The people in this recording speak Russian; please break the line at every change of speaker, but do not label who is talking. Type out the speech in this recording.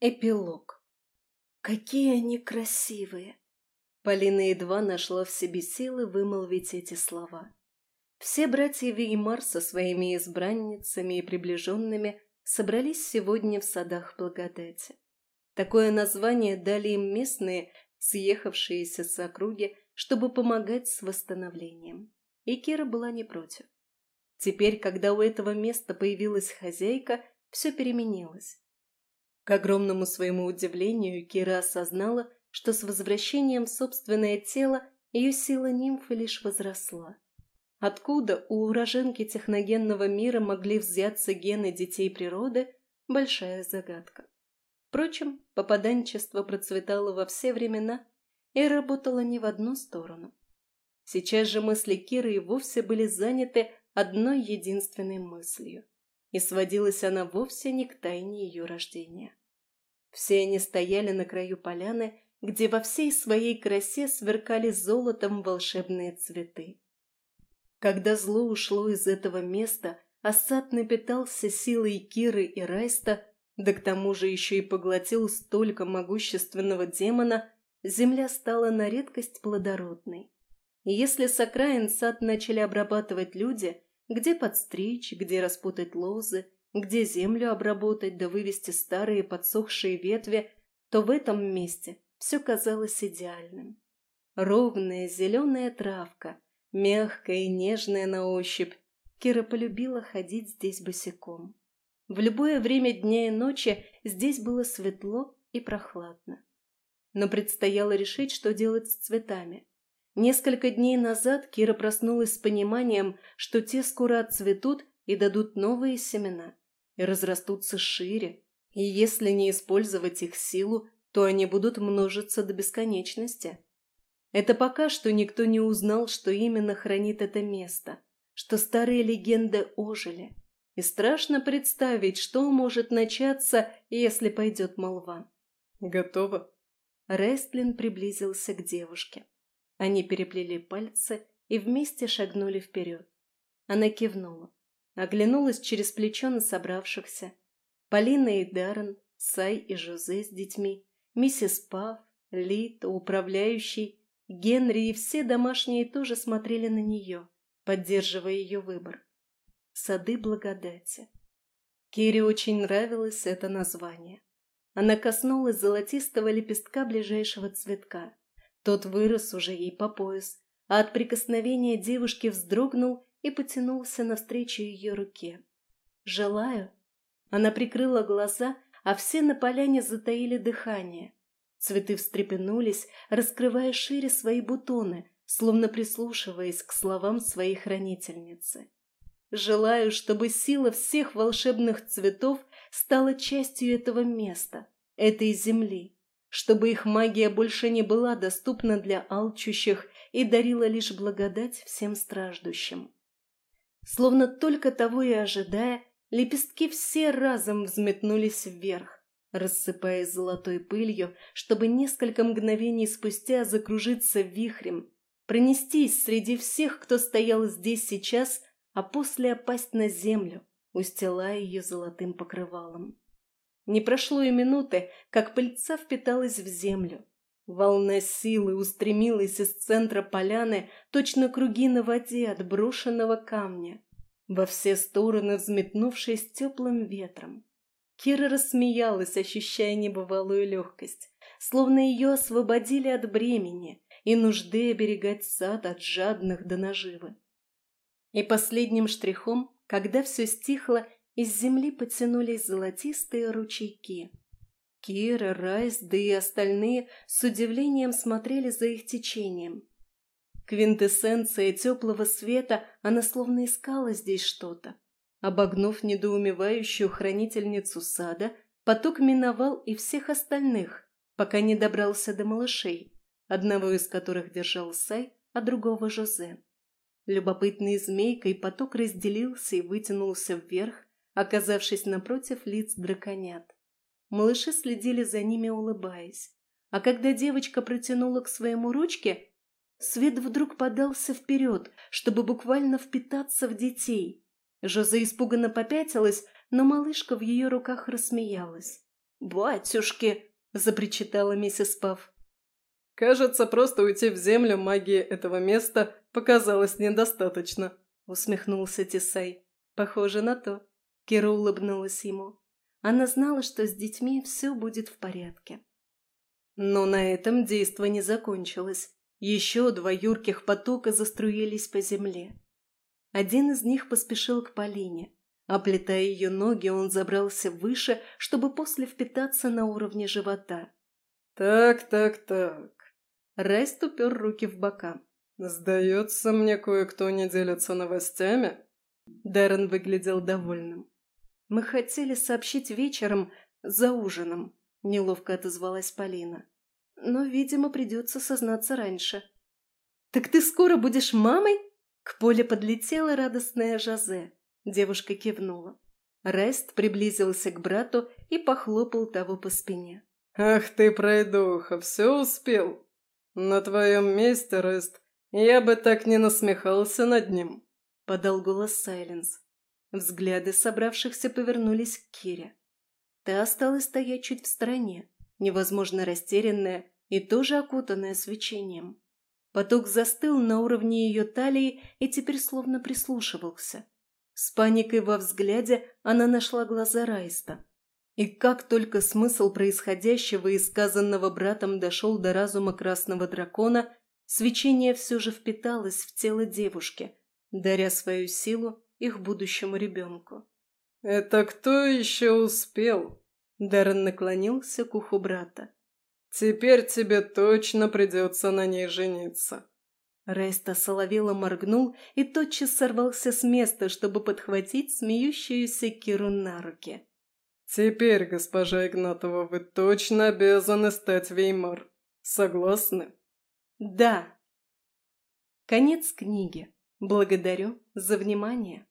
Эпилог. Какие они красивые! Полина едва нашла в себе силы вымолвить эти слова. Все братья Веймар со своими избранницами и приближенными собрались сегодня в садах благодати. Такое название дали им местные, съехавшиеся с округи, чтобы помогать с восстановлением. И Кира была не против. Теперь, когда у этого места появилась хозяйка, все переменилось. К огромному своему удивлению Кира осознала, что с возвращением в собственное тело ее сила нимфы лишь возросла. Откуда у уроженки техногенного мира могли взяться гены детей природы – большая загадка. Впрочем, попаданчество процветало во все времена и работало не в одну сторону. Сейчас же мысли Киры и вовсе были заняты одной единственной мыслью, и сводилась она вовсе не к тайне ее рождения. Все они стояли на краю поляны, где во всей своей красе сверкали золотом волшебные цветы. Когда зло ушло из этого места, а сад напитался силой Киры и Райста, да к тому же еще и поглотил столько могущественного демона, земля стала на редкость плодородной. И если с окраин сад начали обрабатывать люди, где подстричь, где распутать лозы, где землю обработать да вывести старые подсохшие ветви, то в этом месте все казалось идеальным. Ровная зеленая травка, мягкая и нежная на ощупь, Кира полюбила ходить здесь босиком. В любое время дня и ночи здесь было светло и прохладно. Но предстояло решить, что делать с цветами. Несколько дней назад Кира проснулась с пониманием, что те скоро отцветут и дадут новые семена, и разрастутся шире, и если не использовать их силу, то они будут множиться до бесконечности. Это пока что никто не узнал, что именно хранит это место, что старые легенды ожили. И страшно представить, что может начаться, если пойдет молва.
«Готово?»
Рестлин приблизился к девушке. Они переплели пальцы и вместе шагнули вперед. Она кивнула. Оглянулась через плечо на собравшихся. Полина и Даррен, Сай и Жозе с детьми, миссис Пав, Лита, управляющий, Генри и все домашние тоже смотрели на нее, поддерживая ее выбор. Сады благодати. Кире очень нравилось это название. Она коснулась золотистого лепестка ближайшего цветка. Тот вырос уже ей по пояс, а от прикосновения девушки вздрогнул и потянулся навстречу ее руке. «Желаю». Она прикрыла глаза, а все на поляне затаили дыхание. Цветы встрепенулись, раскрывая шире свои бутоны, словно прислушиваясь к словам своей хранительницы. «Желаю, чтобы сила всех волшебных цветов стала частью этого места, этой земли, чтобы их магия больше не была доступна для алчущих и дарила лишь благодать всем страждущим. Словно только того и ожидая, лепестки все разом взметнулись вверх, рассыпаясь золотой пылью, чтобы несколько мгновений спустя закружиться вихрем, пронестись среди всех, кто стоял здесь сейчас, а после опасть на землю, устилая ее золотым покрывалом. Не прошло и минуты, как пыльца впиталась в землю. Волна силы устремилась из центра поляны, точно круги на воде от брошенного камня, во все стороны взметнувшись теплым ветром. Кира рассмеялась, ощущая небывалую легкость, словно ее освободили от бремени и нужды оберегать сад от жадных до наживы. И последним штрихом, когда все стихло, из земли потянулись золотистые ручейки. Кира, Райс, да и остальные с удивлением смотрели за их течением. Квинтэссенция теплого света, она словно искала здесь что-то. Обогнув недоумевающую хранительницу сада, поток миновал и всех остальных, пока не добрался до малышей, одного из которых держал Сай, а другого Жозе. Любопытной змейкой поток разделился и вытянулся вверх, оказавшись напротив лиц драконят. Малыши следили за ними, улыбаясь. А когда девочка протянула к своему ручке, свет вдруг подался вперед, чтобы буквально впитаться в детей. Жозе испуганно попятилась, но малышка в ее руках рассмеялась. «Батюшки!» – запричитала миссис Пав.
«Кажется, просто уйти в землю магии этого места показалось недостаточно», – усмехнулся Тесай.
«Похоже на то». Кира улыбнулась ему. Она знала, что с детьми все будет в порядке. Но на этом действо не закончилось. Еще два юрких потока заструились по земле. Один из них поспешил к Полине. Оплетая ее ноги, он забрался выше, чтобы после впитаться на уровне живота.
«Так, так, так».
Райст упер руки в бока.
«Сдается мне, кое-кто не делится новостями?»
Дэрон выглядел довольным. «Мы хотели сообщить вечером за ужином», — неловко отозвалась Полина. «Но, видимо, придется сознаться раньше». «Так ты скоро будешь мамой?» К поле подлетела радостная Жозе. Девушка кивнула. Рест приблизился к брату и похлопал того по спине.
«Ах ты, пройдоха, все успел! На твоем месте, Рест, я бы так не насмехался над ним!»
— подал голос Сайленс. Взгляды собравшихся повернулись к Кире. Та осталась стоять чуть в стороне, невозможно растерянная и тоже окутанная свечением. Поток застыл на уровне ее талии и теперь словно прислушивался. С паникой во взгляде она нашла глаза Райста. И как только смысл происходящего и сказанного братом дошел до разума красного дракона, свечение все же впиталось в тело девушки, даря свою силу их будущему ребенку.
«Это кто еще успел?»
Даррен наклонился к уху брата.
«Теперь тебе точно придется на ней жениться».
Рейста соловело моргнул и тотчас сорвался с места, чтобы подхватить смеющуюся Киру на руки.
«Теперь, госпожа Игнатова, вы точно обязаны стать Веймар. Согласны?»
«Да». Конец книги. Благодарю за внимание.